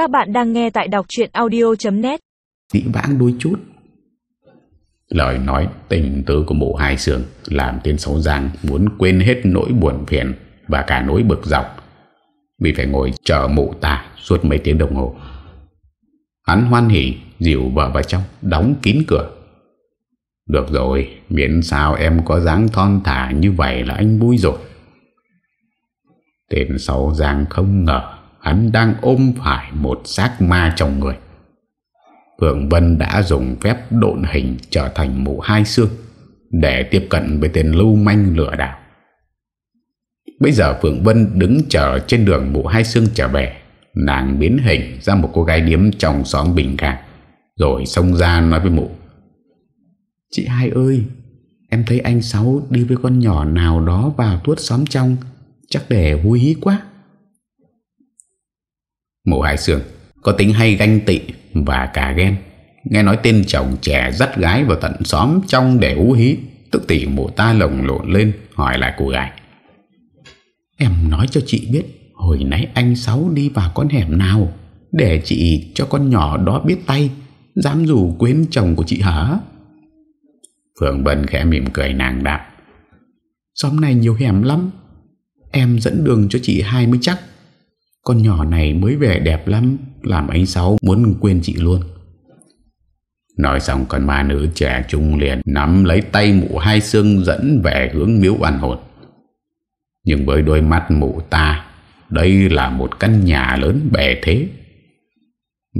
Các bạn đang nghe tại đọc chuyện audio.net Dĩ vãng đôi chút. Lời nói tình tứ của mụ hai sườn Làm tiên xấu giang muốn quên hết nỗi buồn phiền Và cả nỗi bực dọc. Vì phải ngồi chờ mụ ta Suốt mấy tiếng đồng hồ. Hắn hoan hỉ Dìu vợ vào trong Đóng kín cửa. Được rồi Miễn sao em có dáng thon thả như vậy là anh vui rồi. Tên xấu giang không ngờ Hắn đang ôm phải một xác ma trong người Phượng Vân đã dùng phép độn hình trở thành mụ hai xương để tiếp cận với tên lưu manh lừa đảo. Bây giờ Phượng Vân đứng chờ trên đường mụ hai xương trở về. Nàng biến hình ra một cô gái điếm trong xóm Bình Khang. Rồi xông ra nói với mụ. Chị hai ơi, em thấy anh Sáu đi với con nhỏ nào đó vào tuốt xóm trong. Chắc để vui hí quá. Mộ hai sương. Có tính hay ganh tị và cả ghen. Nghe nói tên chồng trẻ dắt gái vào tận xóm trong để ú hí, Tức tỉ mụ ta lồng lộn lên, hỏi lại cô gái. Em nói cho chị biết, Hồi nãy anh Sáu đi vào con hẻm nào? Để chị cho con nhỏ đó biết tay, Dám dù quên chồng của chị hả? Phượng Vân khẽ mỉm cười nàng đạp Xóm này nhiều hẻm lắm. Em dẫn đường cho chị hai mới chắc. Con nhỏ này mới về đẹp lắm, Làm anh Sáu muốn quên chị luôn. Nói xong, con ma nữ trẻ trung liền Nắm lấy tay mụ hai xương Dẫn về hướng miếu ăn hồn. Nhưng với đôi mắt mụ ta, Đây là một căn nhà lớn bề thế.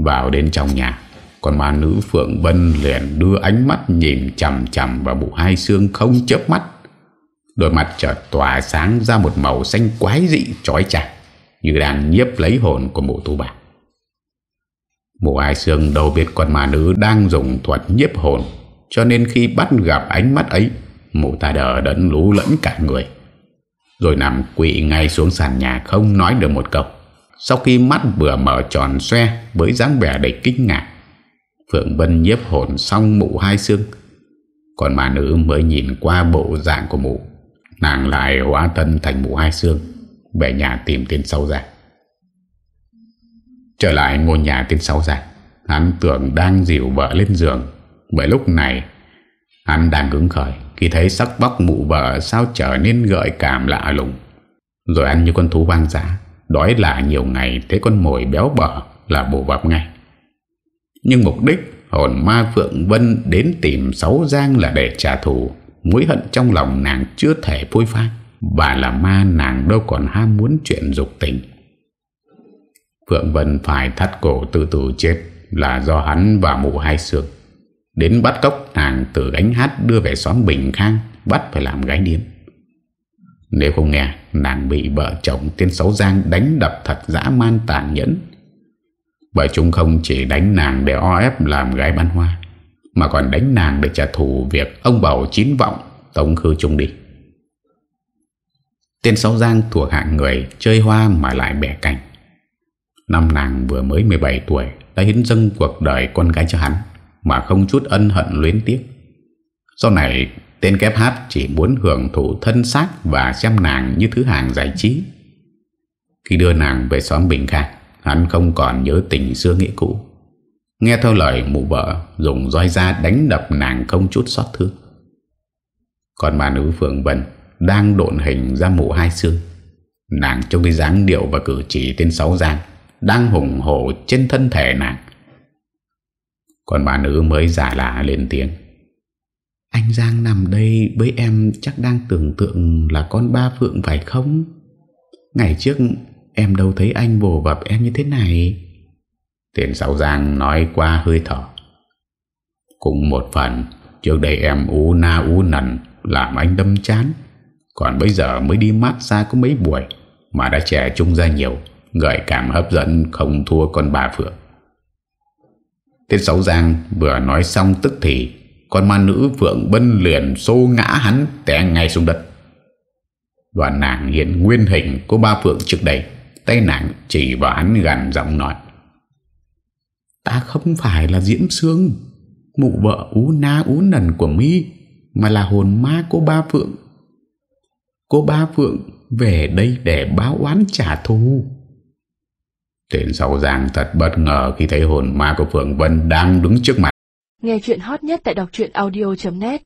Vào đến trong nhà, Con ma nữ Phượng Vân liền đưa ánh mắt nhìn chầm chầm vào mụ hai xương không chớp mắt. Đôi mặt chợt tỏa sáng ra một màu xanh quái dị trói chặt như đang nhiếp lấy hồn của mụ tu bà. Mụ ai xương đâu biết con ma nữ đang dùng thuật nhiếp hồn, Cho nên khi bắt gặp ánh mắt ấy, Mụ ta đờ đẫn lú lẫn cả người. Rồi nằm quỵ ngay xuống sàn nhà không nói được một câu. Sau khi mắt vừa mở tròn xoe Với dáng vẻ đầy kinh ngạc, Phượng Vân nhiếp hồn xong mụ hai xương Còn mà nữ mới nhìn qua bộ dạng của mụ, Nàng lại hóa thân thành mụ hai xương về nhà tìm tên sâu ra Trở lại ngôi nhà tên sâu ra Hắn tưởng đang dịu vợ lên giường. Bởi lúc này, Hắn đang cứng khởi Khi thấy sắc bóc mụ vợ Sao trở nên gợi cảm lạ lùng. Rồi ăn như con thú vang giá Đói lạ nhiều ngày Thấy con mồi béo bở là bổ vập ngay. Nhưng mục đích Hồn ma Phượng Vân đến tìm Sáu Giang là để trả thù, Mối hận trong lòng nàng chưa thể phôi phai bà là ma nàng đâu còn ham muốn chuyện dục tình Phượng Vân phải thắt cổ từ từ chết là do hắn và mụ hai sương. Đến bắt cốc nàng từ gánh hát đưa về xóm Bình Khang bắt phải làm gái điếm. Nếu không nghe, nàng bị vợ chồng tên Sáu Giang đánh đập thật dã man tàn nhẫn. Bởi chúng không chỉ đánh nàng để o ép làm gái bán hoa, mà còn đánh nàng để trả thù việc ông bầu chín vọng tống khư chung đi. Tên Sáu Giang thuộc hạng người chơi hoa mà lại bẻ cành. Năm nàng vừa mới 17 tuổi Đã hiến dâng cuộc đời con gái cho hắn, Mà không chút ân hận luyến tiếc. Sau này, Tên kép hát chỉ muốn hưởng thụ thân xác Và xem nàng như thứ hàng giải trí. Khi đưa nàng về xóm Bình Khang, Hắn không còn nhớ tình xưa nghĩa cũ. Nghe theo lời mụ vợ, Dùng roi ra đánh đập nàng không chút xót thương. Còn bà nữ Phượng Vân đang độn hình ra mụ hai xương Nàng trông cái dáng điệu và cử chỉ tên Sáu Giang đang hùng hổ trên thân thể nàng. Còn bà nữ mới giả lạ lên tiếng. Anh Giang nằm đây với em chắc đang tưởng tượng là con ba Phượng phải không? Ngày trước em đâu thấy anh vồ vập em như thế này. Tiền Sáu Giang nói qua hơi thở. Cũng một phần, trước đây em ú na ú nần làm anh đâm chán. Còn bây giờ mới đi mát xa có mấy buổi mà đã trẻ trung ra nhiều. Gợi cảm hấp dẫn không thua con bà Phượng. Tiết Sáu Giang vừa nói xong tức thì, Con ma nữ Phượng Bân liền xô ngã hắn té ngay xuống đất. Đoàn nàng hiện nguyên hình của ba Phượng trước đây, Tay nàng chỉ vào hắn gần giọng nói. Ta không phải là Diễm Sương, Mụ vợ ú na ú nần của mi, Mà là hồn ma của ba Phượng. Cô ba Phượng về đây để báo oán trả thù Tên sau Giang thật bất ngờ khi thấy hồn ma của Phượng Vân đang đứng trước mặt. Nghe chuyện hot nhất tại đọc audio.net